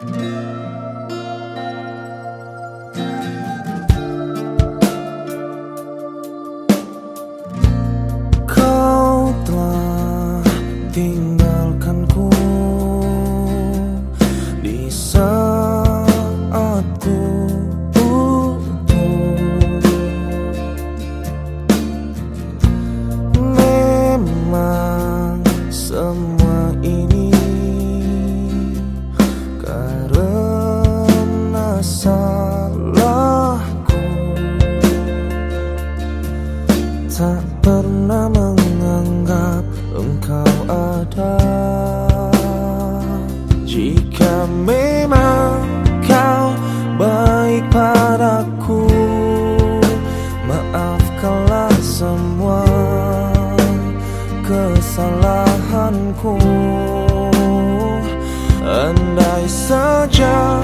Música kesalahanku. Andai saja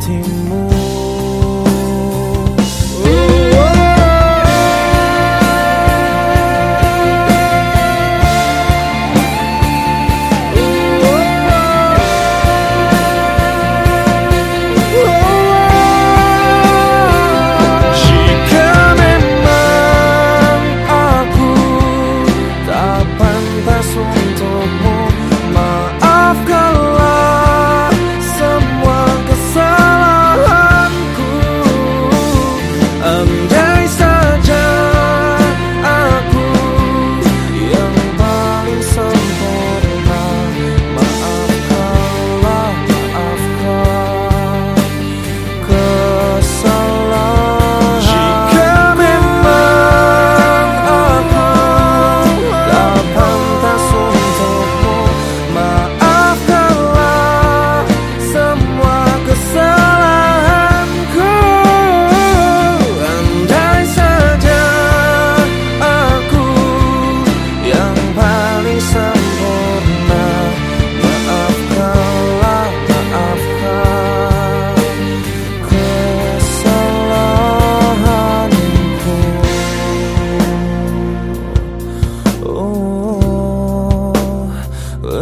听不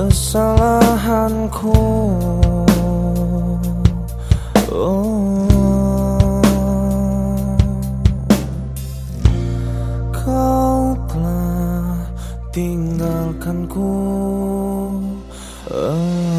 kesalahanku oh. Kau telah tinggalkanku oh.